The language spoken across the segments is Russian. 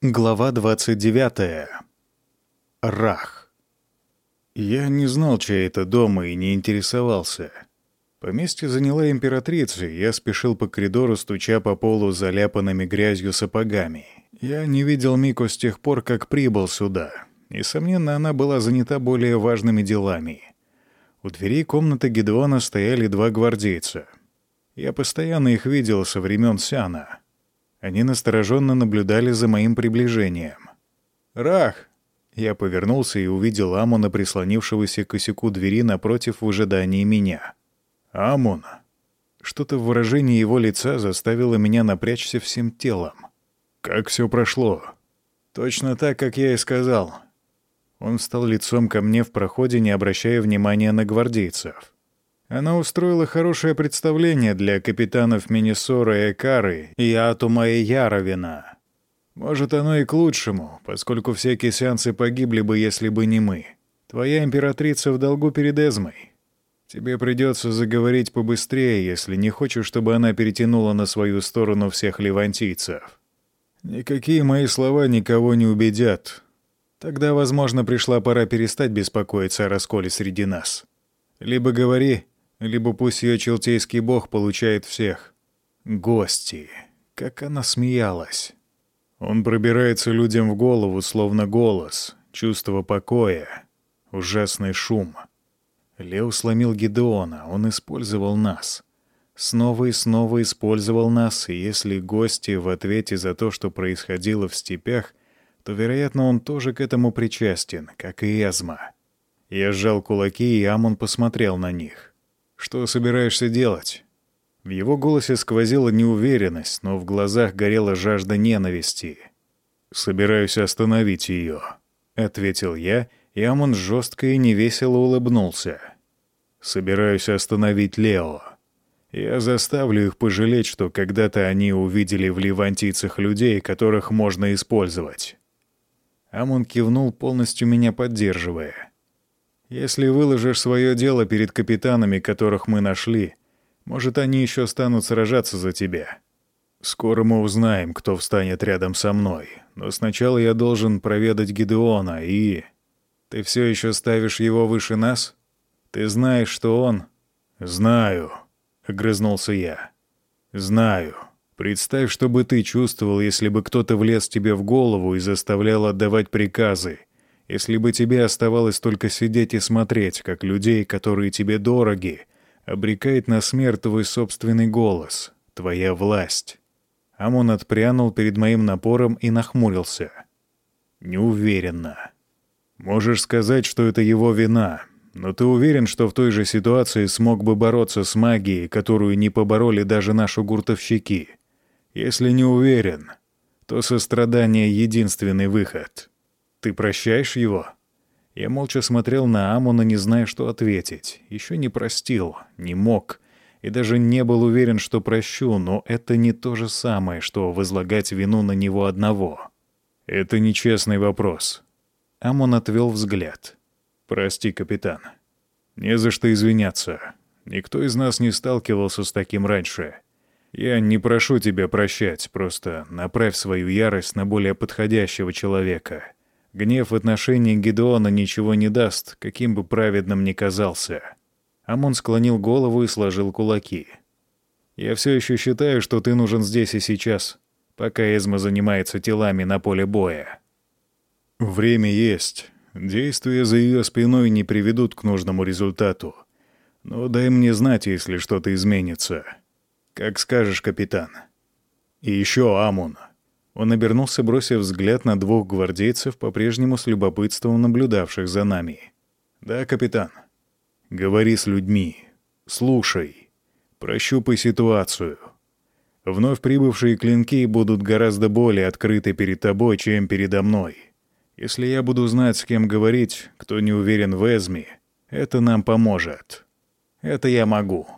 Глава 29. Рах. Я не знал, чей это дом, и не интересовался. Поместье заняла императрица, и я спешил по коридору, стуча по полу заляпанными грязью сапогами. Я не видел Мику с тех пор, как прибыл сюда. Несомненно, она была занята более важными делами. У дверей комнаты Гедеона стояли два гвардейца. Я постоянно их видел со времен Сяна — они настороженно наблюдали за моим приближением. «Рах!» Я повернулся и увидел Амуна, прислонившегося к косяку двери напротив в ожидании меня. «Амун!» Что-то в выражении его лица заставило меня напрячься всем телом. «Как все прошло?» «Точно так, как я и сказал». Он встал лицом ко мне в проходе, не обращая внимания на гвардейцев. Она устроила хорошее представление для капитанов Миннесора Экары и Атума и Яровина. Может, оно и к лучшему, поскольку все кисянцы погибли бы, если бы не мы. Твоя императрица в долгу перед Эзмой. Тебе придется заговорить побыстрее, если не хочешь, чтобы она перетянула на свою сторону всех левантийцев. Никакие мои слова никого не убедят. Тогда, возможно, пришла пора перестать беспокоиться о расколе среди нас. Либо говори, либо пусть ее челтейский бог получает всех. Гости. Как она смеялась. Он пробирается людям в голову, словно голос, чувство покоя, ужасный шум. Лео сломил Гедеона, он использовал нас. Снова и снова использовал нас, и если гости в ответе за то, что происходило в степях, то, вероятно, он тоже к этому причастен, как и Эзма. Я сжал кулаки, и Амон посмотрел на них. Что собираешься делать?» В его голосе сквозила неуверенность, но в глазах горела жажда ненависти. «Собираюсь остановить ее», — ответил я, и Амон жестко и невесело улыбнулся. «Собираюсь остановить Лео. Я заставлю их пожалеть, что когда-то они увидели в левантийцах людей, которых можно использовать». Амон кивнул, полностью меня поддерживая. Если выложишь свое дело перед капитанами, которых мы нашли, может, они еще станут сражаться за тебя. Скоро мы узнаем, кто встанет рядом со мной. Но сначала я должен проведать Гидеона и... Ты все еще ставишь его выше нас? Ты знаешь, что он... Знаю, — огрызнулся я. Знаю. Представь, что бы ты чувствовал, если бы кто-то влез тебе в голову и заставлял отдавать приказы, если бы тебе оставалось только сидеть и смотреть, как людей, которые тебе дороги, обрекает на смерть твой собственный голос, твоя власть. Амон отпрянул перед моим напором и нахмурился. Неуверенно. Можешь сказать, что это его вина, но ты уверен, что в той же ситуации смог бы бороться с магией, которую не побороли даже наши гуртовщики? Если не уверен, то сострадание — единственный выход. «Ты прощаешь его?» Я молча смотрел на Амона, не зная, что ответить. Еще не простил, не мог. И даже не был уверен, что прощу, но это не то же самое, что возлагать вину на него одного. «Это нечестный вопрос». Амон отвел взгляд. «Прости, капитан. Не за что извиняться. Никто из нас не сталкивался с таким раньше. Я не прошу тебя прощать, просто направь свою ярость на более подходящего человека». Гнев в отношении Гедеона ничего не даст, каким бы праведным ни казался. Амон склонил голову и сложил кулаки. «Я все еще считаю, что ты нужен здесь и сейчас, пока Эзма занимается телами на поле боя». «Время есть. Действия за ее спиной не приведут к нужному результату. Но дай мне знать, если что-то изменится. Как скажешь, капитан. И еще, Амон, он обернулся, бросив взгляд на двух гвардейцев, по-прежнему с любопытством наблюдавших за нами. «Да, капитан. Говори с людьми. Слушай. Прощупай ситуацию. Вновь прибывшие клинки будут гораздо более открыты перед тобой, чем передо мной. Если я буду знать, с кем говорить, кто не уверен в Эзме, это нам поможет. Это я могу».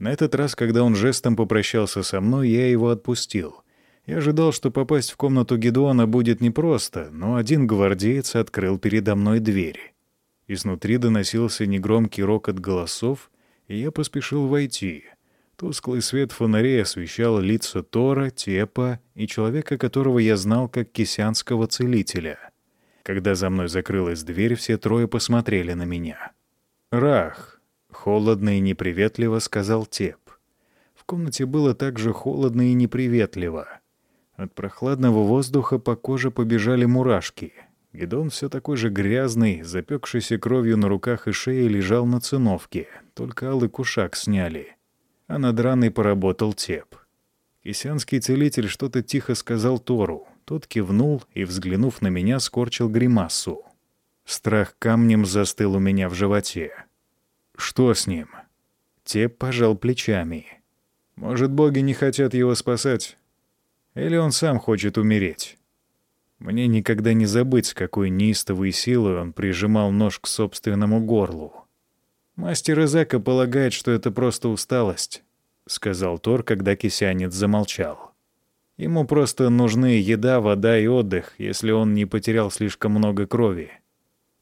На этот раз, когда он жестом попрощался со мной, я его отпустил — я ожидал, что попасть в комнату Гедеона будет непросто, но один гвардеец открыл передо мной дверь. Изнутри доносился негромкий рокот голосов, и я поспешил войти. Тусклый свет фонарей освещал лица Тора, Тепа и человека, которого я знал как кисянского целителя. Когда за мной закрылась дверь, все трое посмотрели на меня. «Рах!» — холодно и неприветливо сказал Теп. В комнате было также холодно и неприветливо. От прохладного воздуха по коже побежали мурашки. Гедон все такой же грязный, запекшийся кровью на руках и шее, лежал на циновке, только алый кушак сняли — а над раной поработал теп. Кисянский целитель что-то тихо сказал Тору. Тот кивнул и, взглянув на меня, скорчил гримасу. Страх камнем застыл у меня в животе. «Что с ним?» Теп пожал плечами. «Может, боги не хотят его спасать? Или он сам хочет умереть?» Мне никогда не забыть, с какой неистовой силой он прижимал нож к собственному горлу. «Мастер Изака полагает, что это просто усталость», — сказал Тор, когда кисянец замолчал. «Ему просто нужны еда, вода и отдых, если он не потерял слишком много крови.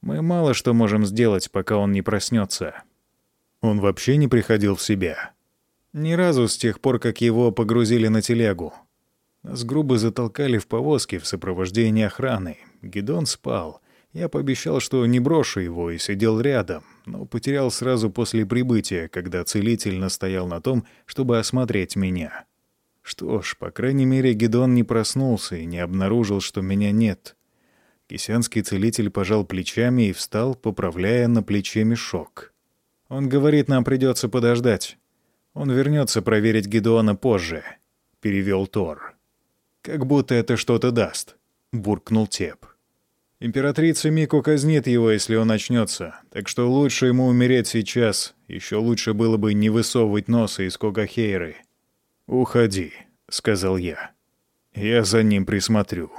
Мы мало что можем сделать, пока он не проснется». Он вообще не приходил в себя. Ни разу с тех пор, как его погрузили на телегу. Нас грубо затолкали в повозки в сопровождении охраны. Гидон спал. Я пообещал, что не брошу его, и сидел рядом но потерял сразу после прибытия, когда целитель настоял на том, чтобы осмотреть меня. Что ж, по крайней мере, Гедон не проснулся и не обнаружил, что меня нет. Кисянский целитель пожал плечами и встал, поправляя на плече мешок. «Он говорит, нам придется подождать. Он вернется проверить Гедеона позже», — перевел Тор. «Как будто это что-то даст», — буркнул Теп. Императрица Мико казнит его, если он очнется, так что лучше ему умереть сейчас. Еще лучше было бы не высовывать носа из Когахейры. «Уходи», — сказал я. «Я за ним присмотрю».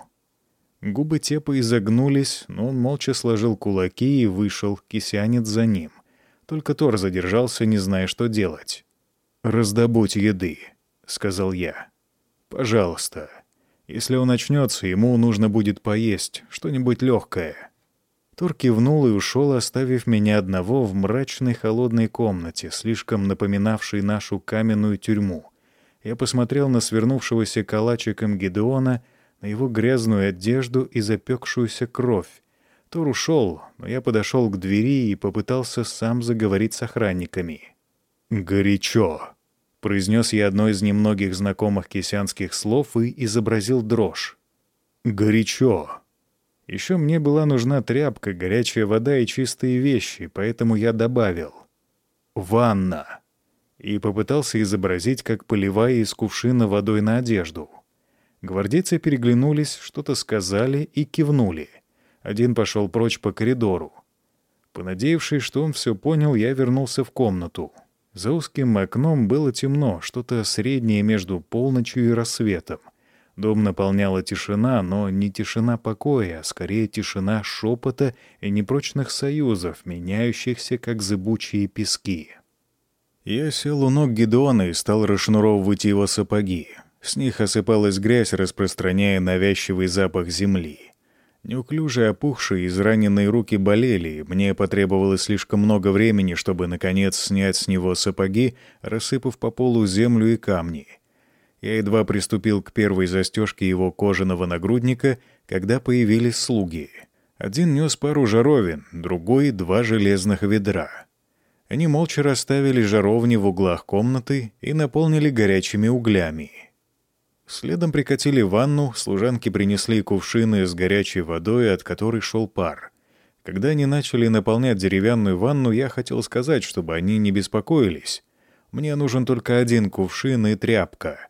Губы Тепа изогнулись, но он молча сложил кулаки и вышел, кисянец за ним. Только Тор задержался, не зная, что делать. «Раздобудь еды», — сказал я. «Пожалуйста». Если он очнется, ему нужно будет поесть, что-нибудь легкое. Тур кивнул и ушел, оставив меня одного в мрачной холодной комнате, слишком напоминавшей нашу каменную тюрьму. Я посмотрел на свернувшегося калачиком Гедеона, на его грязную одежду и запекшуюся кровь. Тур ушел, но я подошел к двери и попытался сам заговорить с охранниками. «Горячо!» Произнес я одно из немногих знакомых кисянских слов и изобразил дрожь. «Горячо». Еще мне была нужна тряпка, горячая вода и чистые вещи, поэтому я добавил «ванна» и попытался изобразить, как поливая из кувшина водой на одежду. Гвардейцы переглянулись, что-то сказали и кивнули. Один пошел прочь по коридору. Понадеявшись, что он все понял, я вернулся в комнату. За узким окном было темно, что-то среднее между полночью и рассветом. Дом наполняла тишина, но не тишина покоя, а скорее тишина шепота и непрочных союзов, меняющихся, как зыбучие пески. Я сел у ног Гедеона и стал расшнуровывать его сапоги. С них осыпалась грязь, распространяя навязчивый запах земли. Неуклюжие, опухшие, израненные руки болели, и мне потребовалось слишком много времени, чтобы, наконец, снять с него сапоги, рассыпав по полу землю и камни. Я едва приступил к первой застежке его кожаного нагрудника, когда появились слуги. Один нес пару жаровин, другой — два железных ведра. Они молча расставили жаровни в углах комнаты и наполнили горячими углями — Следом прикатили ванну, служанки принесли кувшины с горячей водой, от которой шел пар. Когда они начали наполнять деревянную ванну, я хотел сказать, чтобы они не беспокоились. Мне нужен только один кувшин и тряпка.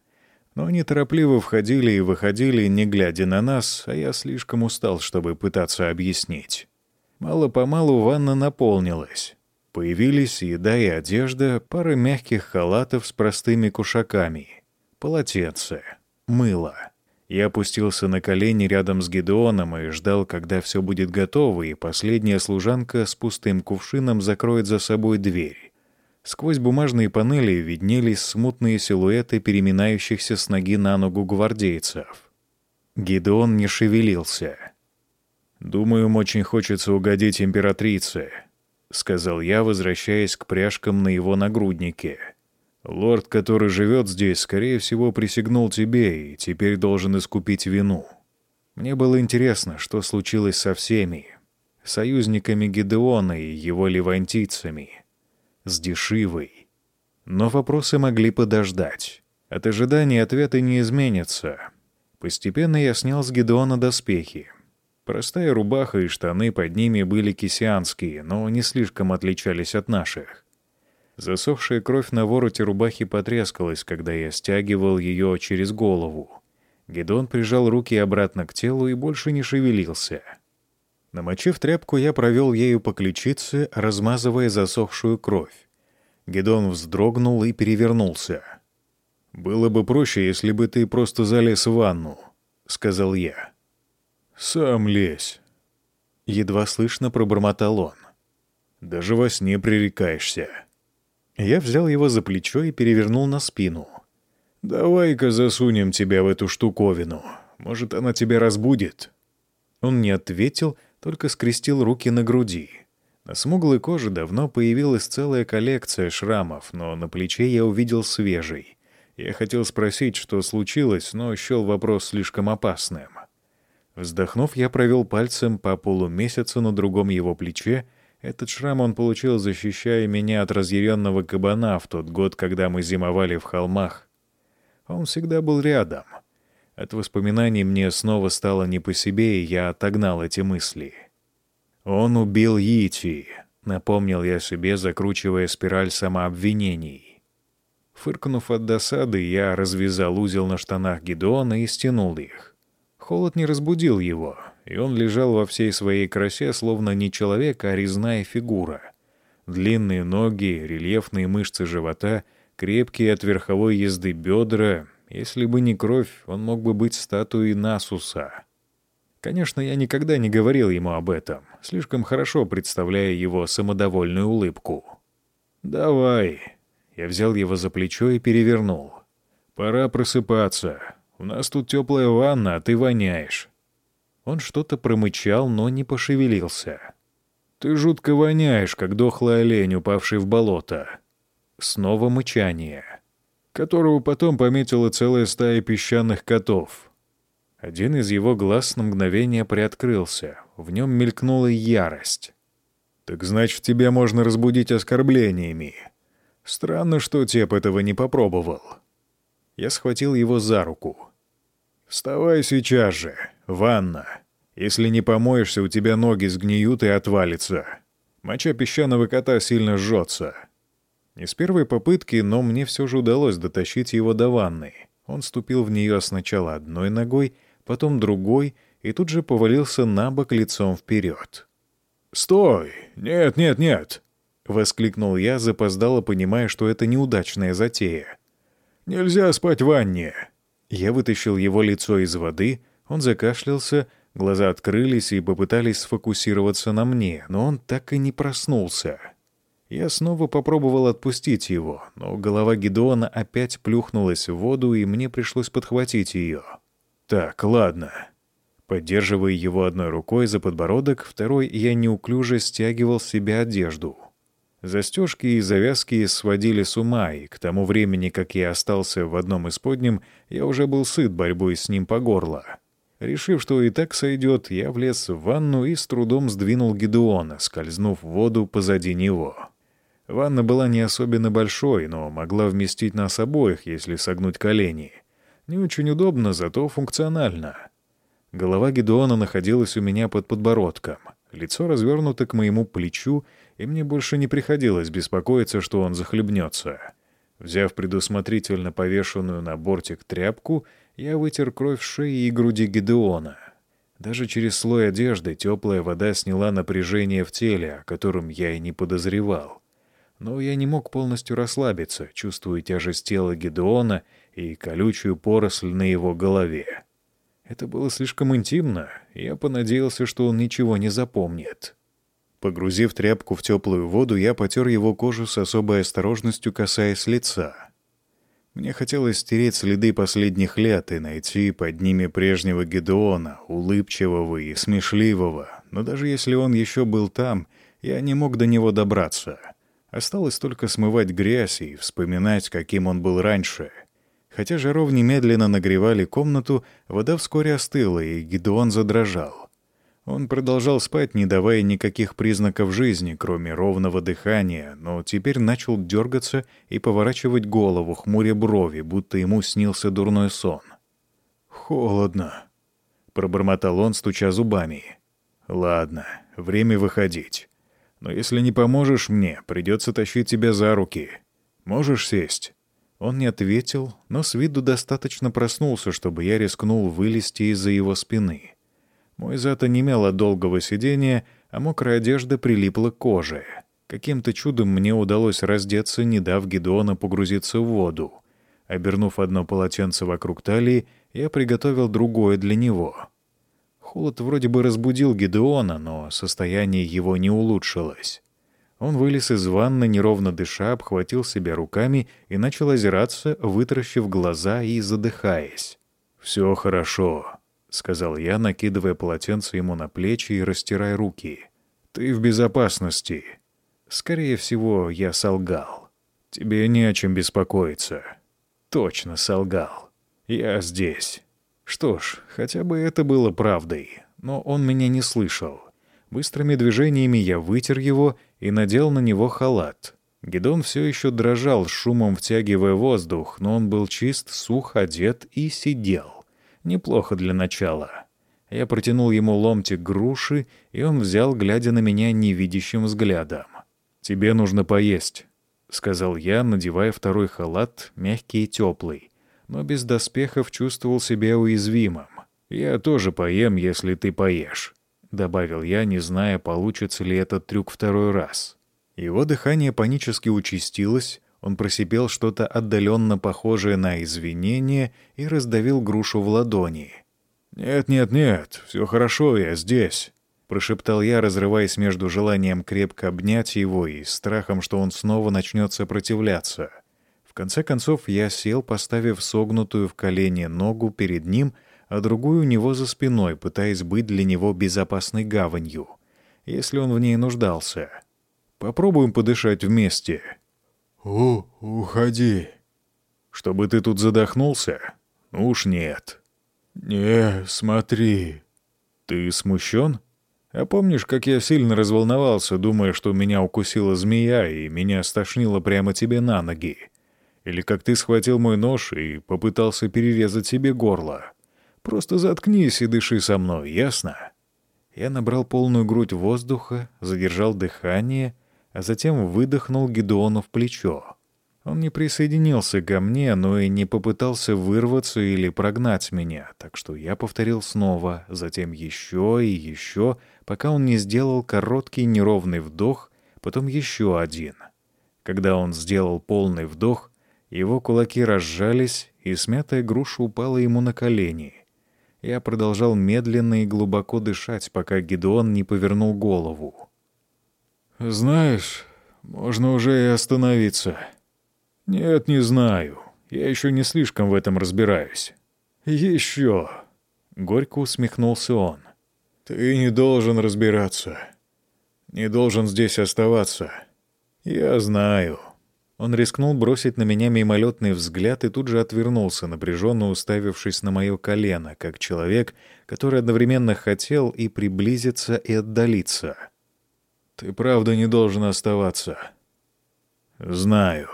Но они торопливо входили и выходили, не глядя на нас, а я слишком устал, чтобы пытаться объяснить. Мало-помалу ванна наполнилась. Появились еда и одежда, пара мягких халатов с простыми кушаками, полотенце — мыло. Я опустился на колени рядом с Гедеоном и ждал, когда все будет готово, и последняя служанка с пустым кувшином закроет за собой дверь. Сквозь бумажные панели виднелись смутные силуэты переминающихся с ноги на ногу гвардейцев. Гедеон не шевелился. «Думаю, им очень хочется угодить императрице», — сказал я, возвращаясь к пряжкам на его нагруднике. Лорд, который живет здесь, скорее всего, присягнул тебе и теперь должен искупить вину. Мне было интересно, что случилось со всеми, союзниками Гедеона и его левантийцами, с Дешивой. Но вопросы могли подождать. От ожидания ответы не изменятся. Постепенно я снял с Гедеона доспехи. Простая рубаха и штаны под ними были кисианские, но не слишком отличались от наших. Засохшая кровь на вороте рубахи потрескалась, когда я стягивал ее через голову. Гедон прижал руки обратно к телу и больше не шевелился. Намочив тряпку, я провел ею по ключице, размазывая засохшую кровь. Гедон вздрогнул и перевернулся. «Было бы проще, если бы ты просто залез в ванну», — сказал я. «Сам лезь», — едва слышно пробормотал он. «Даже во сне пререкаешься». Я взял его за плечо и перевернул на спину. «Давай-ка засунем тебя в эту штуковину. Может, она тебя разбудит?» Он не ответил, только скрестил руки на груди. На смуглой коже давно появилась целая коллекция шрамов, но на плече я увидел свежий. Я хотел спросить, что случилось, но счел вопрос слишком опасным. Вздохнув, я провел пальцем по полумесяцу на другом его плече этот шрам он получил, защищая меня от разъяренного кабана в тот год, когда мы зимовали в холмах. Он всегда был рядом. От воспоминаний мне снова стало не по себе, и я отогнал эти мысли. «Он убил Йити», — напомнил я себе, закручивая спираль самообвинений. Фыркнув от досады, я развязал узел на штанах Гедеона и стянул их. Холод не разбудил его, и он лежал во всей своей красе, словно не человек, а резная фигура. Длинные ноги, рельефные мышцы живота, крепкие от верховой езды бедра. Если бы не кровь, он мог бы быть статуей Насуса. Конечно, я никогда не говорил ему об этом, слишком хорошо представляя его самодовольную улыбку. «Давай». Я взял его за плечо и перевернул. «Пора просыпаться. У нас тут теплая ванна, а ты воняешь. Он что-то промычал, но не пошевелился. «Ты жутко воняешь, как дохлый олень, упавший в болото». Снова мычание, которого потом пометила целая стая песчаных котов. Один из его глаз на мгновение приоткрылся. В нем мелькнула ярость. «Так значит, тебя можно разбудить оскорблениями. Странно, что Теп этого не попробовал». Я схватил его за руку. «Вставай сейчас же. Ванна. Если не помоешься, у тебя ноги сгниют и отвалится. Моча песчаного кота сильно жжется». Не с первой попытки, но мне все же удалось дотащить его до ванны. Он ступил в нее сначала одной ногой, потом другой, и тут же повалился на бок лицом вперед. «Стой! Нет, нет, нет!» — воскликнул я, запоздало понимая, что это неудачная затея. «Нельзя спать в ванне!» Я вытащил его лицо из воды, он закашлялся, глаза открылись и попытались сфокусироваться на мне, но он так и не проснулся. Я снова попробовал отпустить его, но голова Гедеона опять плюхнулась в воду, и мне пришлось подхватить ее. «Так, ладно». Поддерживая его одной рукой за подбородок, второй я неуклюже стягивал с себя одежду — Застежки и завязки сводили с ума, и к тому времени, как я остался в одном из подним, я уже был сыт борьбой с ним по горло. Решив, что и так сойдет, я влез в ванну и с трудом сдвинул Гедеона, скользнув в воду позади него. Ванна была не особенно большой, но могла вместить нас обоих, если согнуть колени. Не очень удобно, зато функционально. Голова Гедеона находилась у меня под подбородком, лицо развернуто к моему плечу, и мне больше не приходилось беспокоиться, что он захлебнется. Взяв предусмотрительно повешенную на бортик тряпку, я вытер кровь шеи и груди Гедеона. Даже через слой одежды теплая вода сняла напряжение в теле, о котором я и не подозревал. Но я не мог полностью расслабиться, чувствуя тяжесть тела Гедеона и колючую поросль на его голове. Это было слишком интимно, я понадеялся, что он ничего не запомнит. Погрузив тряпку в теплую воду, я потер его кожу с особой осторожностью, касаясь лица. Мне хотелось стереть следы последних лет и найти под ними прежнего Гедеона, улыбчивого и смешливого, но даже если он еще был там, я не мог до него добраться. Осталось только смывать грязь и вспоминать, каким он был раньше. Хотя жаровни медленно нагревали комнату, вода вскоре остыла, и Гидеон задрожал. Он продолжал спать, не давая никаких признаков жизни, кроме ровного дыхания, но теперь начал дергаться и поворачивать голову, хмуря брови, будто ему снился дурной сон. «Холодно», — пробормотал он, стуча зубами. «Ладно, время выходить. Но если не поможешь мне, придется тащить тебя за руки. Можешь сесть?» Он не ответил, но с виду достаточно проснулся, чтобы я рискнул вылезти из-за его спины. Мой зад онемел от долгого сидения, а мокрая одежда прилипла к коже. Каким-то чудом мне удалось раздеться, не дав Гедеона погрузиться в воду. Обернув одно полотенце вокруг талии, я приготовил другое для него. Холод вроде бы разбудил Гедеона, но состояние его не улучшилось. Он вылез из ванны, неровно дыша, обхватил себя руками и начал озираться, вытаращив глаза и задыхаясь. «Все хорошо», — сказал я, накидывая полотенце ему на плечи и растирая руки. «Ты в безопасности». Скорее всего, я солгал. «Тебе не о чем беспокоиться». «Точно солгал. Я здесь». Что ж, хотя бы это было правдой. Но он меня не слышал. Быстрыми движениями я вытер его и надел на него халат. Гедон все еще дрожал, шумом втягивая воздух, но он был чист, сух, одет и сидел. Неплохо для начала. Я протянул ему ломтик груши, и он взял, глядя на меня невидящим взглядом. «Тебе нужно поесть», — сказал я, надевая второй халат, мягкий и теплый, но без доспехов чувствовал себя уязвимым. «Я тоже поем, если ты поешь», — добавил я, не зная, получится ли этот трюк второй раз. Его дыхание панически участилось, он просипел что-то отдаленно похожее на извинение и раздавил грушу в ладони. «Нет, нет, нет, все хорошо, я здесь», — прошептал я, разрываясь между желанием крепко обнять его и страхом, что он снова начнет сопротивляться. В конце концов я сел, поставив согнутую в колени ногу перед ним, а другую у него за спиной, пытаясь быть для него безопасной гаванью, если он в ней нуждался. «Попробуем подышать вместе», «У, уходи». «Чтобы ты тут задохнулся? Ну уж нет». «Не, смотри». «Ты смущен? А помнишь, как я сильно разволновался, думая, что меня укусила змея и меня стошнило прямо тебе на ноги? Или как ты схватил мой нож и попытался перерезать себе горло? Просто заткнись и дыши со мной, ясно?» Я набрал полную грудь воздуха, задержал дыхание — а затем выдохнул Гедеону в плечо. Он не присоединился ко мне, но и не попытался вырваться или прогнать меня, так что я повторил снова, затем еще и еще, пока он не сделал короткий неровный вдох, потом еще один. Когда он сделал полный вдох, его кулаки разжались, и смятая груша упала ему на колени. Я продолжал медленно и глубоко дышать, пока Гедеон не повернул голову. «Знаешь, можно уже и остановиться». «Нет, не знаю. Я еще не слишком в этом разбираюсь». «Еще!» — горько усмехнулся он. «Ты не должен разбираться. Не должен здесь оставаться. Я знаю». Он рискнул бросить на меня мимолетный взгляд и тут же отвернулся, напряженно уставившись на мое колено, как человек, который одновременно хотел и приблизиться, и отдалиться. Ты правда не должен оставаться. Знаю.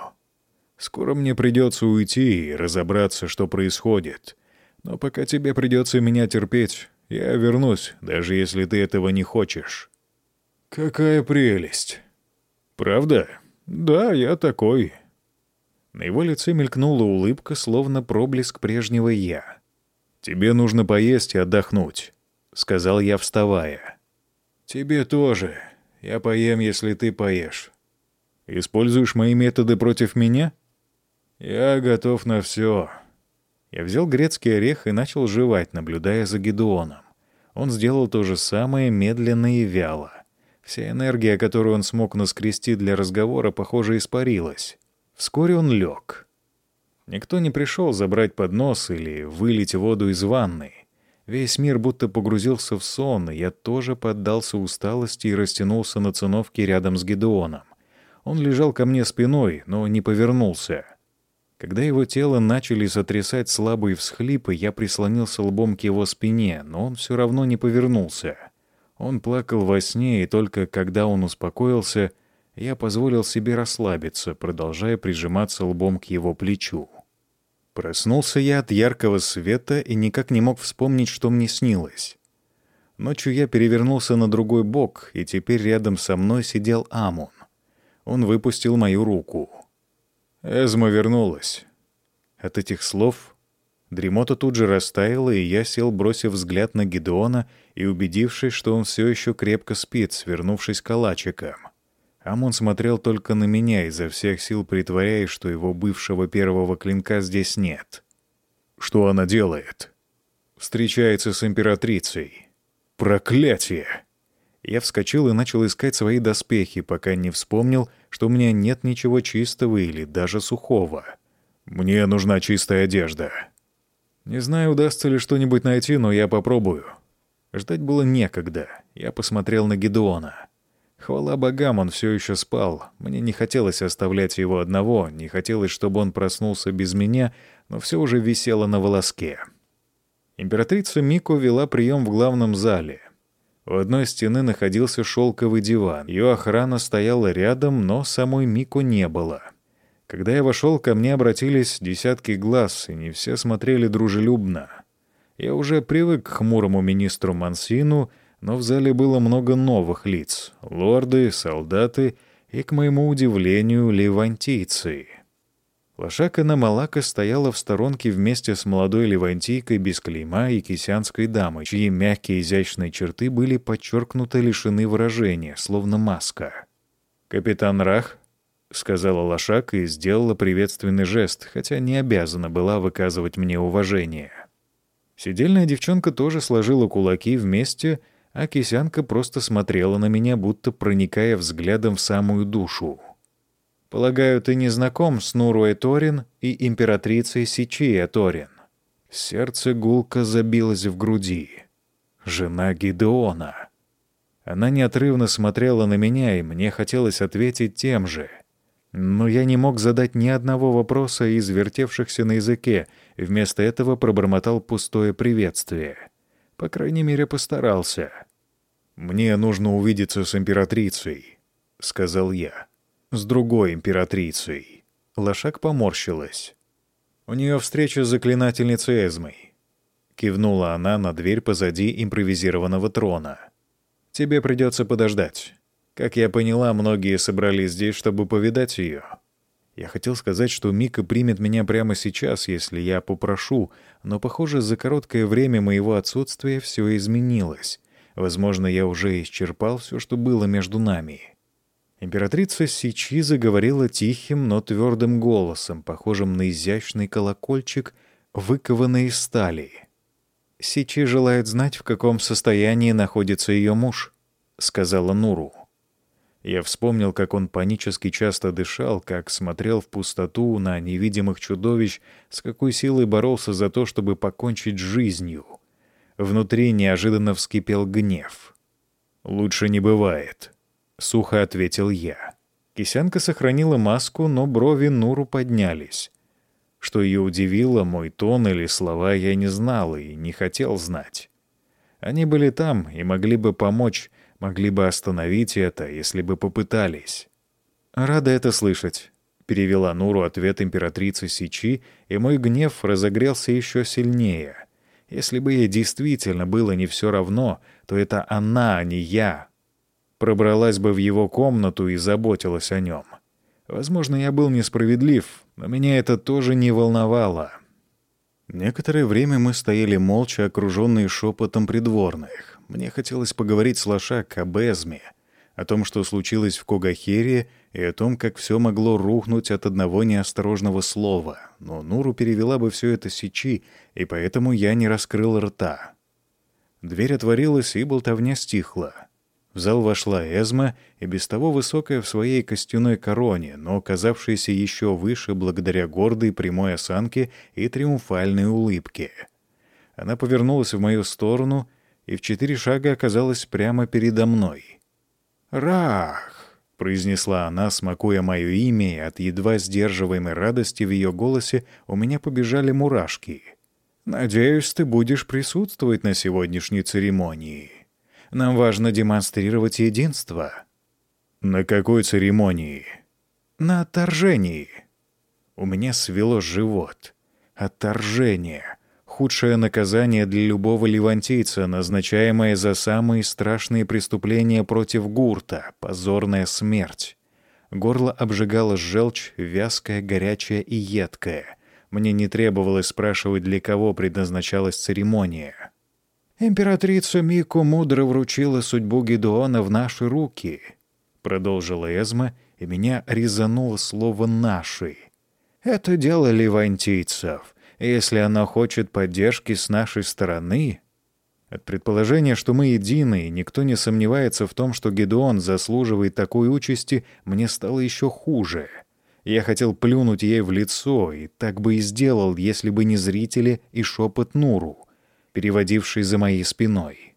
Скоро мне придется уйти и разобраться, что происходит. Но пока тебе придется меня терпеть, я вернусь, даже если ты этого не хочешь. Какая прелесть. Правда? Да, я такой. На его лице мелькнула улыбка, словно проблеск прежнего «я». «Тебе нужно поесть и отдохнуть», — сказал я, вставая. «Тебе тоже», я поем, если ты поешь. Используешь мои методы против меня? Я готов на все. Я взял грецкий орех и начал жевать, наблюдая за Гедеоном. Он сделал то же самое медленно и вяло. Вся энергия, которую он смог наскрести для разговора, похоже, испарилась. Вскоре он лег. Никто не пришел забрать поднос или вылить воду из ванны. Весь мир будто погрузился в сон, и я тоже поддался усталости и растянулся на циновке рядом с Гедеоном. Он лежал ко мне спиной, но не повернулся. Когда его тело начали сотрясать слабые всхлипы, я прислонился лбом к его спине, но он все равно не повернулся. Он плакал во сне, и только когда он успокоился, я позволил себе расслабиться, продолжая прижиматься лбом к его плечу. Проснулся я от яркого света и никак не мог вспомнить, что мне снилось. Ночью я перевернулся на другой бок, и теперь рядом со мной сидел Амон. Он выпустил мою руку. Эзма вернулась. От этих слов дремота тут же растаяла, и я сел, бросив взгляд на Гедеона и убедившись, что он все еще крепко спит, свернувшись калачиком. Амон смотрел только на меня, изо всех сил притворяясь, что его бывшего первого клинка здесь нет. Что она делает? Встречается с императрицей. Проклятие! Я вскочил и начал искать свои доспехи, пока не вспомнил, что у меня нет ничего чистого или даже сухого. Мне нужна чистая одежда. Не знаю, удастся ли что-нибудь найти, но я попробую. Ждать было некогда. Я посмотрел на Гедеона. Хвала богам, он все еще спал. Мне не хотелось оставлять его одного, не хотелось, чтобы он проснулся без меня, но все уже висело на волоске. Императрица Мико вела прием в главном зале. У одной стены находился шелковый диван. Ее охрана стояла рядом, но самой Мико не было. Когда я вошел, ко мне обратились десятки глаз, и не все смотрели дружелюбно. Я уже привык к хмурому министру Мансину — но в зале было много новых лиц — лорды, солдаты и, к моему удивлению, левантийцы. Лошакана Малака стояла в сторонке вместе с молодой левантийкой без клейма и кисянской дамой, чьи мягкие изящные черты были подчеркнуто лишены выражения, словно маска. «Капитан Рах», — сказала лошак и сделала приветственный жест, хотя не обязана была выказывать мне уважение. Сидельная девчонка тоже сложила кулаки вместе — а кисянка просто смотрела на меня, будто проникая взглядом в самую душу. «Полагаю, ты не знаком с Нуруэ Торин и императрицей Сичия Торин?» Сердце гулко забилось в груди. «Жена Гидеона». Она неотрывно смотрела на меня, и мне хотелось ответить тем же. Но я не мог задать ни одного вопроса из вертевшихся на языке, вместо этого пробормотал пустое приветствие — по крайней мере, постарался. «Мне нужно увидеться с императрицей», — сказал я. «С другой императрицей». Лошак поморщилась. «У нее встреча с заклинательницей Эзмой». Кивнула она на дверь позади импровизированного трона. «Тебе придется подождать. Как я поняла, многие собрались здесь, чтобы повидать ее. Я хотел сказать, что Мика примет меня прямо сейчас, если я попрошу, но, похоже, за короткое время моего отсутствия все изменилось. Возможно, я уже исчерпал все, что было между нами. Императрица Сичи заговорила тихим, но твердым голосом, похожим на изящный колокольчик, выкованный из стали. «Сичи желает знать, в каком состоянии находится ее муж», — сказала Нуру. Я вспомнил, как он панически часто дышал, как смотрел в пустоту на невидимых чудовищ, с какой силой боролся за то, чтобы покончить жизнью. Внутри неожиданно вскипел гнев. «Лучше не бывает», — сухо ответил я. Кисянка сохранила маску, но брови Нуру поднялись. Что ее удивило, мой тон или слова я не знал и не хотел знать. Они были там и могли бы помочь, могли бы остановить это, если бы попытались. «Рада это слышать», — перевела Нуру ответ императрицы Сичи, и мой гнев разогрелся еще сильнее. Если бы ей действительно было не все равно, то это она, а не я. Пробралась бы в его комнату и заботилась о нем. Возможно, я был несправедлив, но меня это тоже не волновало. Некоторое время мы стояли молча, окруженные шепотом придворных. Мне хотелось поговорить с Лошак об Эзме, о том, что случилось в Когахере, и о том, как все могло рухнуть от одного неосторожного слова. Но Нуру перевела бы все это сечи, и поэтому я не раскрыл рта. Дверь отворилась, и болтовня стихла. В зал вошла Эзма, и без того высокая в своей костяной короне, но казавшаяся еще выше благодаря гордой прямой осанке и триумфальной улыбке. Она повернулась в мою сторону — и в четыре шага оказалась прямо передо мной. «Рах!» — произнесла она, смакуя мое имя, и от едва сдерживаемой радости в ее голосе у меня побежали мурашки. «Надеюсь, ты будешь присутствовать на сегодняшней церемонии. Нам важно демонстрировать единство». «На какой церемонии?» «На отторжении». У меня свело живот. Отторжение. Худшее наказание для любого левантийца, назначаемое за самые страшные преступления против гурта — позорная смерть. Горло обжигало желчь, вязкая, горячая и едкая. Мне не требовалось спрашивать, для кого предназначалась церемония. «Императрица Мику мудро вручила судьбу Гедеона в наши руки», — продолжила Эзма, и меня резануло слово «наши». «Это дело левантийцев. Если она хочет поддержки с нашей стороны...» От предположения, что мы едины, и никто не сомневается в том, что Гедеон заслуживает такой участи, мне стало еще хуже. Я хотел плюнуть ей в лицо, и так бы и сделал, если бы не зрители и шепот Нуру, переводивший за моей спиной.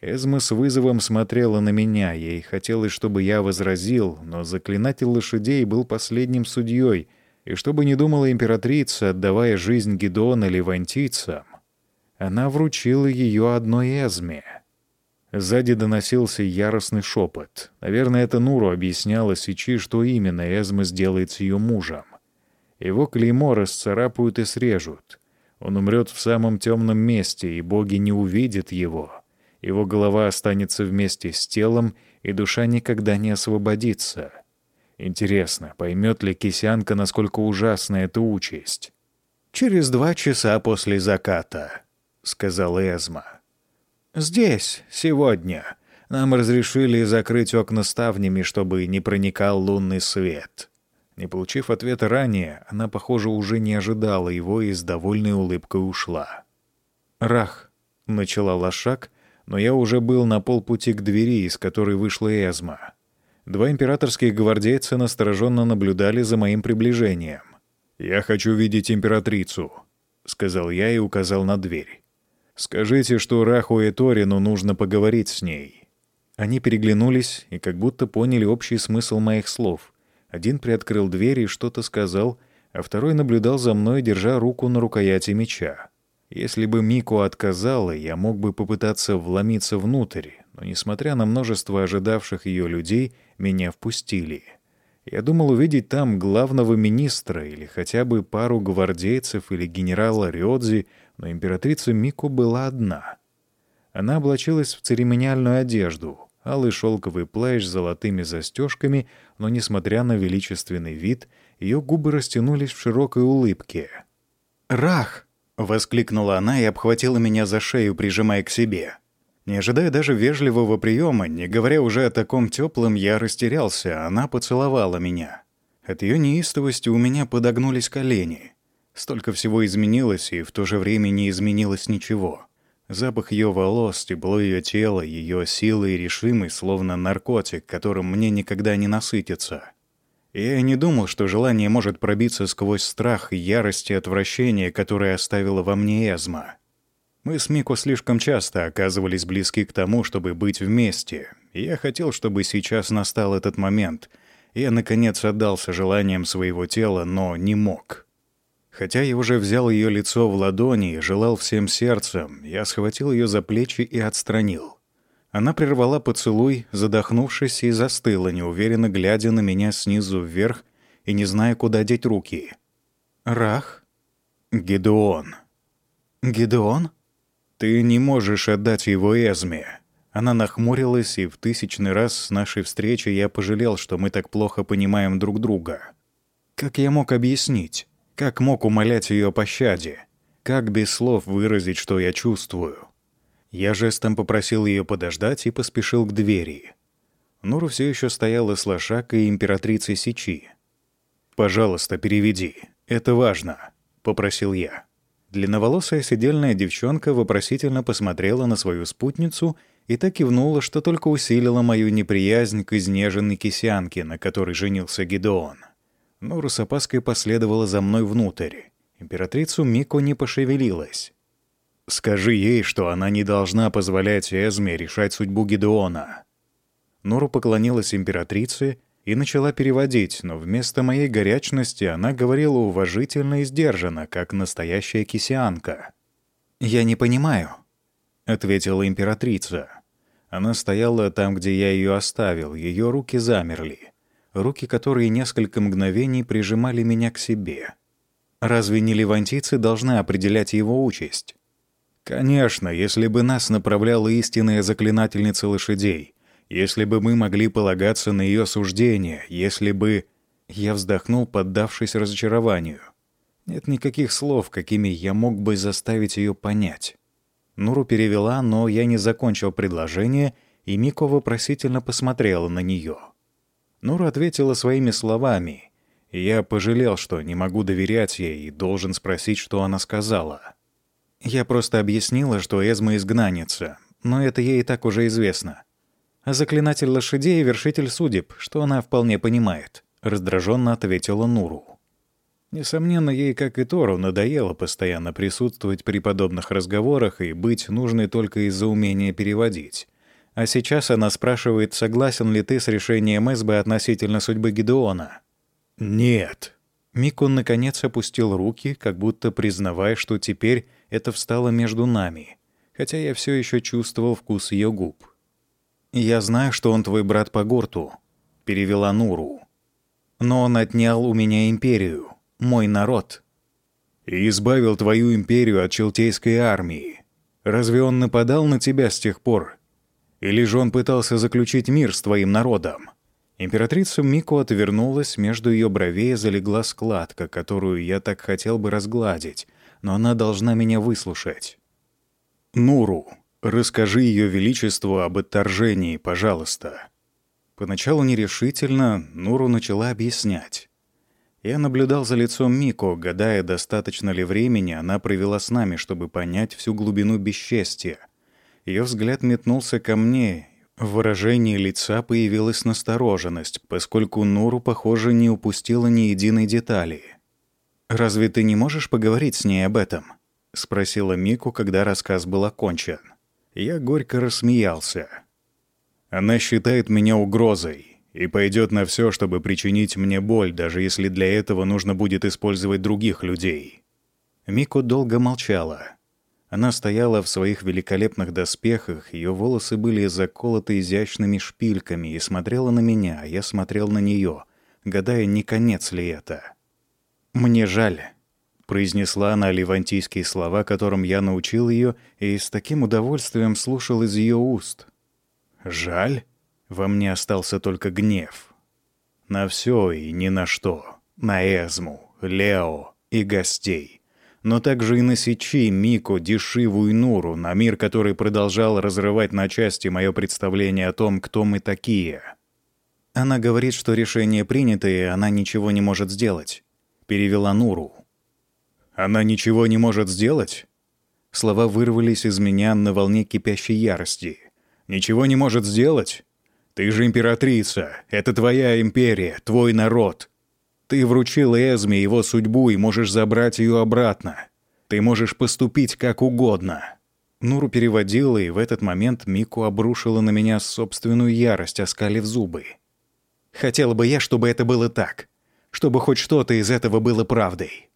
Эзма с вызовом смотрела на меня, ей хотелось, чтобы я возразил, но заклинатель лошадей был последним судьей, и чтобы не думала императрица, отдавая жизнь Гедеона левантийцам, она вручила ее одной Эзме. Сзади доносился яростный шепот. Наверное, это Нуру объясняла Сичи, что именно Эзма сделает с ее мужем. Его клеймо расцарапают и срежут. Он умрет в самом темном месте, и боги не увидят его. Его голова останется вместе с телом, и душа никогда не освободится. Интересно, поймет ли кисянка, насколько ужасна эта участь? «Через два часа после заката», — сказал Эзма. «Здесь, сегодня. Нам разрешили закрыть окна ставнями, чтобы не проникал лунный свет». Не получив ответа ранее, она, похоже, уже не ожидала его и с довольной улыбкой ушла. «Рах», — начала лошак, но я уже был на полпути к двери, из которой вышла Эзма. Два императорских гвардейца настороженно наблюдали за моим приближением. «Я хочу видеть императрицу», — сказал я и указал на дверь. «Скажите, что Раху и Торину нужно поговорить с ней». Они переглянулись и как будто поняли общий смысл моих слов. Один приоткрыл дверь и что-то сказал, а второй наблюдал за мной, держа руку на рукояти меча. Если бы Мику отказала, я мог бы попытаться вломиться внутрь, но, несмотря на множество ожидавших ее людей, меня впустили. Я думал увидеть там главного министра или хотя бы пару гвардейцев или генерала Рёдзи, но императрица Мику была одна. Она облачилась в церемониальную одежду, алый шелковый плащ с золотыми застежками, но, несмотря на величественный вид, ее губы растянулись в широкой улыбке. «Рах!» — воскликнула она и обхватила меня за шею, прижимая к себе. Не ожидая даже вежливого приема, не говоря уже о таком теплом, я растерялся, она поцеловала меня. От ее неистовости у меня подогнулись колени. Столько всего изменилось, и в то же время не изменилось ничего. Запах ее волос, тепло ее тела, ее силы и решимость, словно наркотик, которым мне никогда не насытиться. Я не думал, что желание может пробиться сквозь страх, ярость и отвращение, которое оставила во мне Эзма. Мы с Мико слишком часто оказывались близки к тому, чтобы быть вместе, и я хотел, чтобы сейчас настал этот момент. Я, наконец, отдался желаниям своего тела, но не мог. Хотя я уже взял ее лицо в ладони и желал всем сердцем, я схватил ее за плечи и отстранил. Она прервала поцелуй, задохнувшись, и застыла, неуверенно глядя на меня снизу вверх и не зная, куда деть руки. «Рах?» «Гедеон». «Гедеон?» «Ты не можешь отдать его Эзме». Она нахмурилась, и в тысячный раз с нашей встречи я пожалел, что мы так плохо понимаем друг друга. Как я мог объяснить? Как мог умолять ее о пощаде? Как без слов выразить, что я чувствую? Я жестом попросил ее подождать и поспешил к двери. Нуру все еще стояла с лошакой императрицей Сичи. «Пожалуйста, переведи. Это важно», — попросил я. Длинноволосая сидельная девчонка вопросительно посмотрела на свою спутницу и так кивнула, что только усилила мою неприязнь к изнеженной кисянке, на которой женился Гидеон. Нора с опаской последовала за мной внутрь. Императрицу Мико не пошевелилась. «Скажи ей, что она не должна позволять Эзме решать судьбу Гидеона». Нора поклонилась императрице, и начала переводить, но вместо моей горячности она говорила уважительно и сдержанно, как настоящая кисианка. «Я не понимаю», — ответила императрица. Она стояла там, где я ее оставил, ее руки замерли. Руки, которые несколько мгновений прижимали меня к себе. Разве не левантийцы должны определять его участь? Конечно, если бы нас направляла истинная заклинательница лошадей, если бы мы могли полагаться на ее суждение, если бы... Я вздохнул, поддавшись разочарованию. Нет никаких слов, какими я мог бы заставить ее понять. Нуру перевела, но я не закончил предложение, и Мико вопросительно посмотрела на нее. Нура ответила своими словами, я пожалел, что не могу доверять ей и должен спросить, что она сказала. Я просто объяснила, что Эзма изгнанница, но это ей и так уже известно а заклинатель лошадей и вершитель судеб, что она вполне понимает», — раздраженно ответила Нуру. Несомненно, ей, как и Тору, надоело постоянно присутствовать при подобных разговорах и быть нужной только из-за умения переводить. А сейчас она спрашивает, согласен ли ты с решением СБ относительно судьбы Гедеона. «Нет». Микун наконец опустил руки, как будто признавая, что теперь это встало между нами, хотя я все еще чувствовал вкус ее губ. «Я знаю, что он твой брат по горту», — перевела Нуру. «Но он отнял у меня империю, мой народ». «И избавил твою империю от челтейской армии. Разве он нападал на тебя с тех пор? Или же он пытался заключить мир с твоим народом?» Императрица Мико отвернулась, между ее бровей залегла складка, которую я так хотел бы разгладить, но она должна меня выслушать. «Нуру, «Расскажи Ее Величеству об отторжении, пожалуйста». Поначалу нерешительно Нуру начала объяснять. Я наблюдал за лицом Мико, гадая, достаточно ли времени она провела с нами, чтобы понять всю глубину бесчестия. Ее взгляд метнулся ко мне, в выражении лица появилась настороженность, поскольку Нуру, похоже, не упустила ни единой детали. «Разве ты не можешь поговорить с ней об этом?» — спросила Мику, когда рассказ был окончен. Я горько рассмеялся. Она считает меня угрозой и пойдет на все, чтобы причинить мне боль, даже если для этого нужно будет использовать других людей. Мико долго молчала. Она стояла в своих великолепных доспехах, ее волосы были заколоты изящными шпильками и смотрела на меня, а я смотрел на нее, гадая, не конец ли это. «Мне жаль», произнесла она левантийские слова, которым я научил ее, и с таким удовольствием слушал из ее уст. «Жаль?» Во мне остался только гнев. На все и ни на что. На Эзму, Лео и гостей. Но также и на Сичи, Мико, Дешиву и Нуру, на мир, который продолжал разрывать на части мое представление о том, кто мы такие. Она говорит, что решение принято, и она ничего не может сделать. Перевела Нуру. Она ничего не может сделать? Слова вырвались из меня на волне кипящей ярости. Ничего не может сделать? Ты же императрица. Это твоя империя, твой народ. Ты вручил Эзме его судьбу и можешь забрать ее обратно. Ты можешь поступить как угодно. Нуру переводила, и в этот момент Мику обрушила на меня собственную ярость, оскалив зубы. Хотела бы я, чтобы это было так. Чтобы хоть что-то из этого было правдой.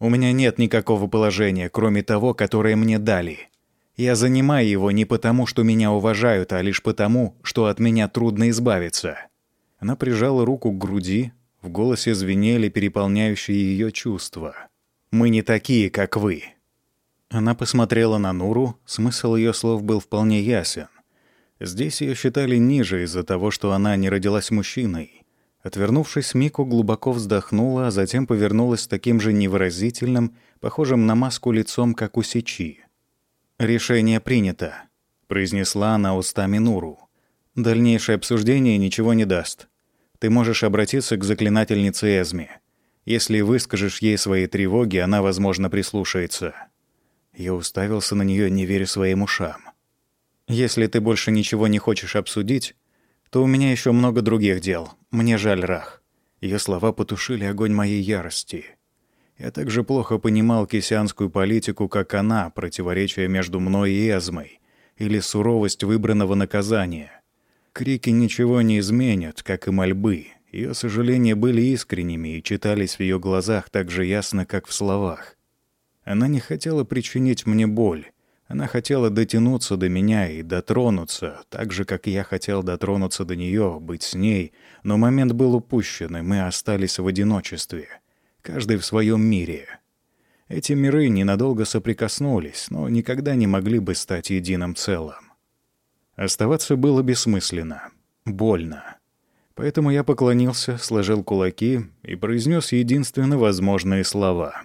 У меня нет никакого положения, кроме того, которое мне дали. Я занимаю его не потому, что меня уважают, а лишь потому, что от меня трудно избавиться». Она прижала руку к груди, в голосе звенели переполняющие ее чувства. «Мы не такие, как вы». Она посмотрела на Нуру, смысл ее слов был вполне ясен. Здесь ее считали ниже из-за того, что она не родилась мужчиной. Отвернувшись, Мику глубоко вздохнула, а затем повернулась таким же невыразительным, похожим на маску лицом, как у Сечи. «Решение принято», — произнесла она устами Нуру. «Дальнейшее обсуждение ничего не даст. Ты можешь обратиться к заклинательнице Эзме. Если выскажешь ей свои тревоги, она, возможно, прислушается». Я уставился на нее, не веря своим ушам. «Если ты больше ничего не хочешь обсудить, то у меня еще много других дел. Мне жаль Рах. Ее слова потушили огонь моей ярости. Я также плохо понимал кисянскую политику, как она, противоречие между мной и Эзмой, или суровость выбранного наказания. Крики ничего не изменят, как и мольбы, Ее сожаления были искренними и читались в ее глазах так же ясно, как в словах. Она не хотела причинить мне боль. Она хотела дотянуться до меня и дотронуться, так же, как я хотел дотронуться до нее, быть с ней, но момент был упущен, и мы остались в одиночестве, каждый в своем мире. Эти миры ненадолго соприкоснулись, но никогда не могли бы стать единым целым. Оставаться было бессмысленно, больно. Поэтому я поклонился, сложил кулаки и произнес единственно возможные слова.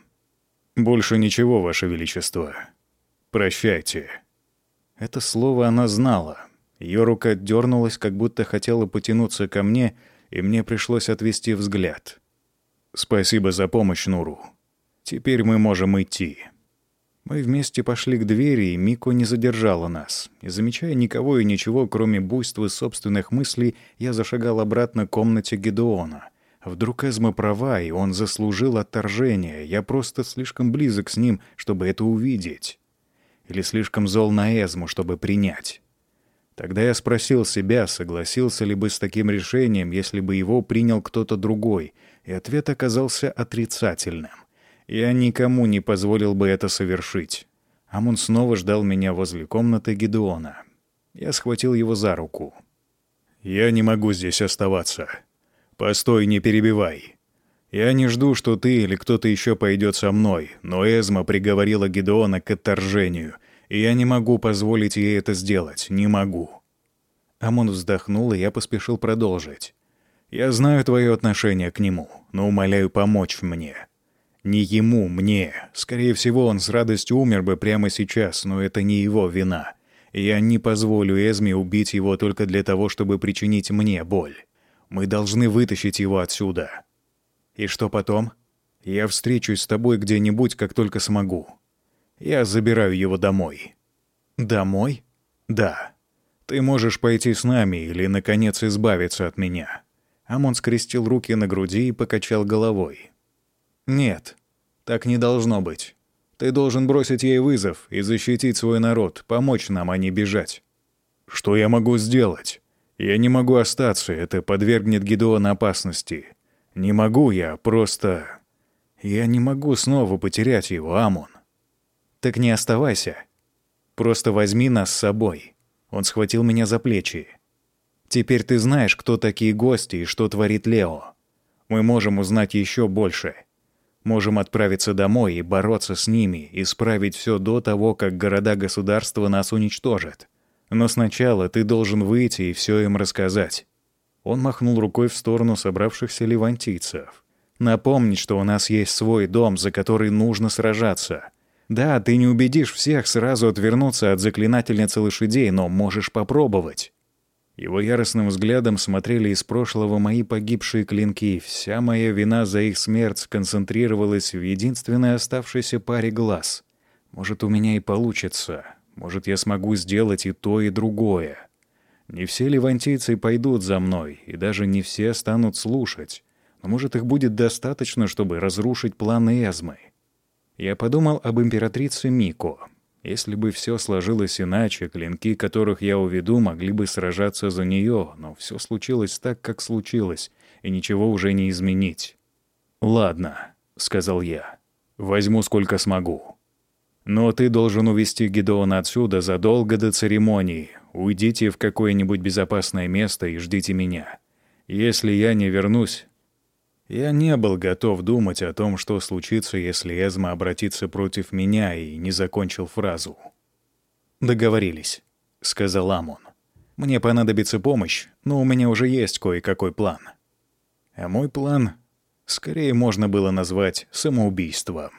«Больше ничего, Ваше Величество. Прощайте». Это слово она знала. Ее рука дернулась, как будто хотела потянуться ко мне, и мне пришлось отвести взгляд. «Спасибо за помощь, Нуру. Теперь мы можем идти». Мы вместе пошли к двери, и Мико не задержала нас. Не замечая никого и ничего, кроме буйства собственных мыслей, я зашагал обратно к комнате Гедеона. Вдруг Эзма права, и он заслужил отторжение. Я просто слишком близок с ним, чтобы это увидеть. Или слишком зол на Эзму, чтобы принять. Тогда я спросил себя, согласился ли бы с таким решением, если бы его принял кто-то другой, и ответ оказался отрицательным. Я никому не позволил бы это совершить. Амун снова ждал меня возле комнаты Гедеона. Я схватил его за руку. «Я не могу здесь оставаться. Постой, не перебивай. Я не жду, что ты или кто-то еще пойдет со мной, но Эзма приговорила Гедеона к отторжению, и я не могу позволить ей это сделать, не могу». Амон вздохнул, и я поспешил продолжить. «Я знаю твое отношение к нему, но умоляю помочь мне. Не ему, мне. Скорее всего, он с радостью умер бы прямо сейчас, но это не его вина. Я не позволю Эзме убить его только для того, чтобы причинить мне боль. Мы должны вытащить его отсюда. И что потом? Я встречусь с тобой где-нибудь, как только смогу. Я забираю его домой. Домой? Да. Ты можешь пойти с нами или, наконец, избавиться от меня. Амон скрестил руки на груди и покачал головой. «Нет, так не должно быть. Ты должен бросить ей вызов и защитить свой народ, помочь нам, а не бежать». «Что я могу сделать? Я не могу остаться, это подвергнет Гидеона опасности. Не могу я, просто... Я не могу снова потерять его, Амон». «Так не оставайся. Просто возьми нас с собой». Он схватил меня за плечи. «Теперь ты знаешь, кто такие гости и что творит Лео. Мы можем узнать еще больше. Можем отправиться домой и бороться с ними, исправить все до того, как города-государства нас уничтожат. Но сначала ты должен выйти и все им рассказать». Он махнул рукой в сторону собравшихся левантийцев. «Напомнить, что у нас есть свой дом, за который нужно сражаться. Да, ты не убедишь всех сразу отвернуться от заклинательницы лошадей, но можешь попробовать. Его яростным взглядом смотрели из прошлого мои погибшие клинки. Вся моя вина за их смерть сконцентрировалась в единственной оставшейся паре глаз. Может, у меня и получится. Может, я смогу сделать и то, и другое. Не все левантийцы пойдут за мной, и даже не все станут слушать. Но, может, их будет достаточно, чтобы разрушить планы Эзмы. Я подумал об императрице Мико. Если бы все сложилось иначе, клинки, которых я уведу, могли бы сражаться за нее, но все случилось так, как случилось, и ничего уже не изменить. «Ладно», — сказал я, — «возьму сколько смогу. Но ты должен увести Гедеона отсюда задолго до церемонии. Уйдите в какое-нибудь безопасное место и ждите меня. Если я не вернусь, я не был готов думать о том, что случится, если Эзма обратится против меня, и не закончил фразу. «Договорились», — сказал Амон. «Мне понадобится помощь, но у меня уже есть кое-какой план». А мой план скорее можно было назвать самоубийством.